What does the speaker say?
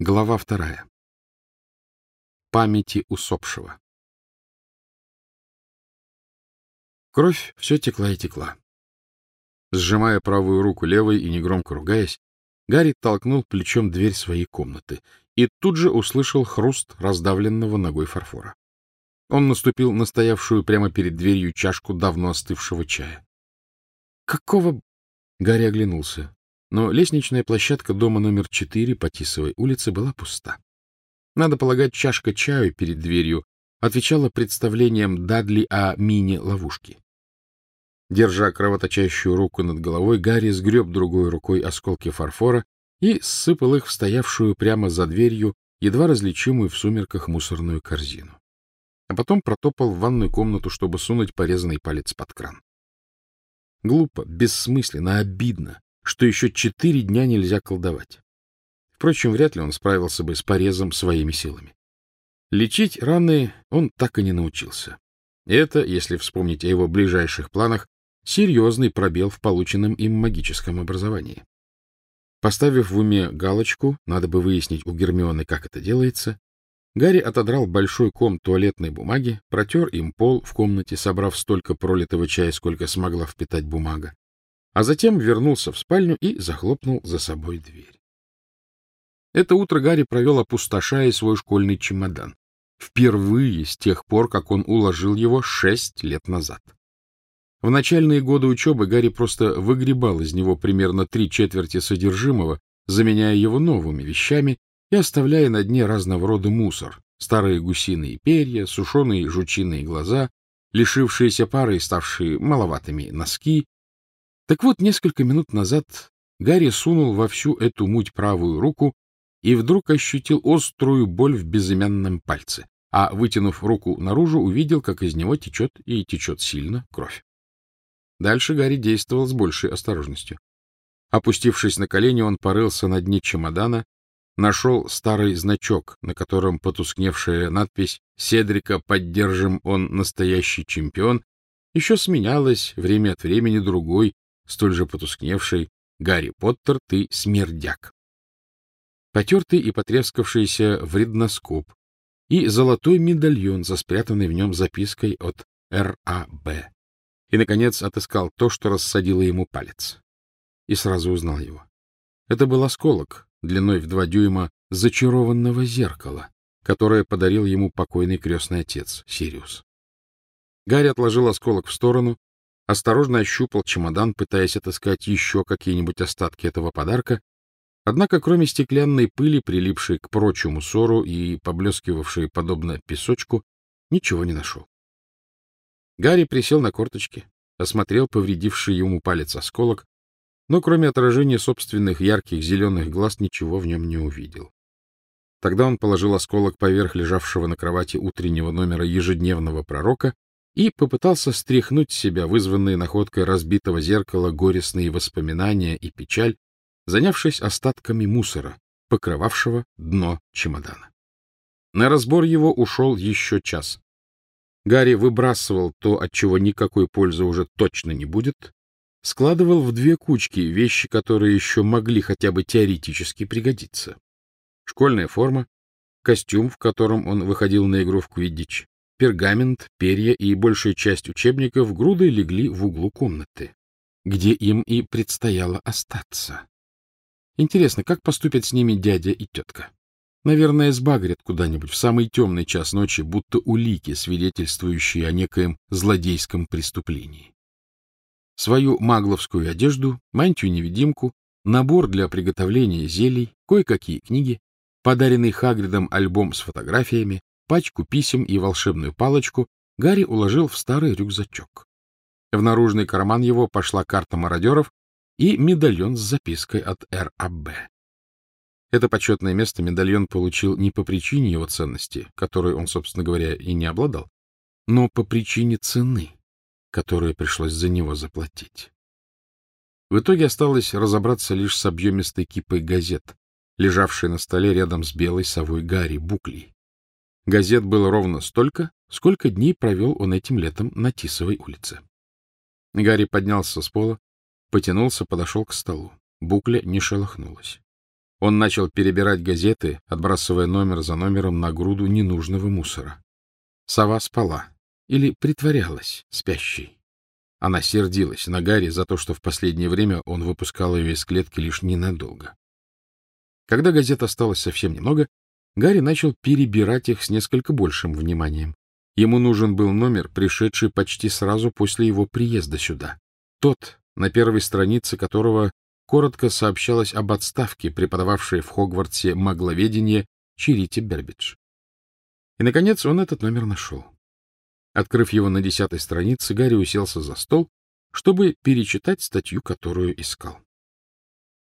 Глава вторая. Памяти усопшего. Кровь все текла и текла. Сжимая правую руку левой и негромко ругаясь, Гарри толкнул плечом дверь своей комнаты и тут же услышал хруст раздавленного ногой фарфора. Он наступил на стоявшую прямо перед дверью чашку давно остывшего чая. «Какого...» — Гарри оглянулся но лестничная площадка дома номер 4 по Тисовой улице была пуста. Надо полагать, чашка чаю перед дверью отвечала представлениям Дадли о мини-ловушке. Держа кровоточащую руку над головой, Гарри сгреб другой рукой осколки фарфора и сыпал их в стоявшую прямо за дверью, едва различимую в сумерках мусорную корзину. А потом протопал в ванную комнату, чтобы сунуть порезанный палец под кран. Глупо, бессмысленно, обидно что еще четыре дня нельзя колдовать. Впрочем, вряд ли он справился бы с порезом своими силами. Лечить раны он так и не научился. Это, если вспомнить о его ближайших планах, серьезный пробел в полученном им магическом образовании. Поставив в уме галочку, надо бы выяснить у Гермионы, как это делается, Гарри отодрал большой ком туалетной бумаги, протер им пол в комнате, собрав столько пролитого чая, сколько смогла впитать бумага, а затем вернулся в спальню и захлопнул за собой дверь. Это утро Гарри провел, опустошая свой школьный чемодан. Впервые с тех пор, как он уложил его шесть лет назад. В начальные годы учебы Гарри просто выгребал из него примерно три четверти содержимого, заменяя его новыми вещами и оставляя на дне разного рода мусор, старые гусиные перья, сушеные жучиные глаза, лишившиеся пары и ставшие маловатыми носки, так вот, несколько минут назад Гарри сунул во всю эту муть правую руку и вдруг ощутил острую боль в безымянном пальце, а, вытянув руку наружу, увидел, как из него течет и течет сильно кровь. Дальше Гарри действовал с большей осторожностью. Опустившись на колени, он порылся на дне чемодана, нашел старый значок, на котором потускневшая надпись «Седрика поддержим, он настоящий чемпион» еще сменялась время от времени другой, столь же потускневший «Гарри Поттер, ты смердяк». Потертый и потрескавшийся вредноскоп и золотой медальон за спрятанной в нем запиской от Р.А.Б. И, наконец, отыскал то, что рассадило ему палец. И сразу узнал его. Это был осколок, длиной в два дюйма, зачарованного зеркала, которое подарил ему покойный крестный отец, Сириус. Гарри отложил осколок в сторону осторожно ощупал чемодан, пытаясь отыскать еще какие-нибудь остатки этого подарка, однако кроме стеклянной пыли, прилипшей к прочему ссору и поблескивавшей подобно песочку, ничего не нашел. Гарри присел на корточки, осмотрел повредивший ему палец осколок, но кроме отражения собственных ярких зеленых глаз ничего в нем не увидел. Тогда он положил осколок поверх лежавшего на кровати утреннего номера ежедневного пророка и попытался стряхнуть с себя вызванные находкой разбитого зеркала горестные воспоминания и печаль, занявшись остатками мусора, покрывавшего дно чемодана. На разбор его ушел еще час. Гарри выбрасывал то, от чего никакой пользы уже точно не будет, складывал в две кучки вещи, которые еще могли хотя бы теоретически пригодиться. Школьная форма, костюм, в котором он выходил на игру в квиддич, Пергамент, перья и большая часть учебников грудой легли в углу комнаты, где им и предстояло остаться. Интересно, как поступят с ними дядя и тетка? Наверное, сбагрят куда-нибудь в самый темный час ночи, будто улики, свидетельствующие о некоем злодейском преступлении. Свою магловскую одежду, мантию-невидимку, набор для приготовления зелий, кое-какие книги, подаренный Хагридом альбом с фотографиями, Пачку писем и волшебную палочку Гарри уложил в старый рюкзачок. В наружный карман его пошла карта мародеров и медальон с запиской от РАБ. Это почетное место медальон получил не по причине его ценности, которой он, собственно говоря, и не обладал, но по причине цены, которую пришлось за него заплатить. В итоге осталось разобраться лишь с объемистой кипой газет, лежавшей на столе рядом с белой совой Гарри Буклей. Газет было ровно столько, сколько дней провел он этим летом на Тисовой улице. Гарри поднялся с пола, потянулся, подошел к столу. Букля не шелохнулась. Он начал перебирать газеты, отбрасывая номер за номером на груду ненужного мусора. Сова спала или притворялась спящей. Она сердилась на Гарри за то, что в последнее время он выпускал ее из клетки лишь ненадолго. Когда газет осталось совсем немного, Гарри начал перебирать их с несколько большим вниманием. Ему нужен был номер, пришедший почти сразу после его приезда сюда. Тот, на первой странице которого коротко сообщалось об отставке, преподававшей в Хогвартсе магловедение Чирити Бербидж. И, наконец, он этот номер нашел. Открыв его на десятой странице, Гарри уселся за стол, чтобы перечитать статью, которую искал.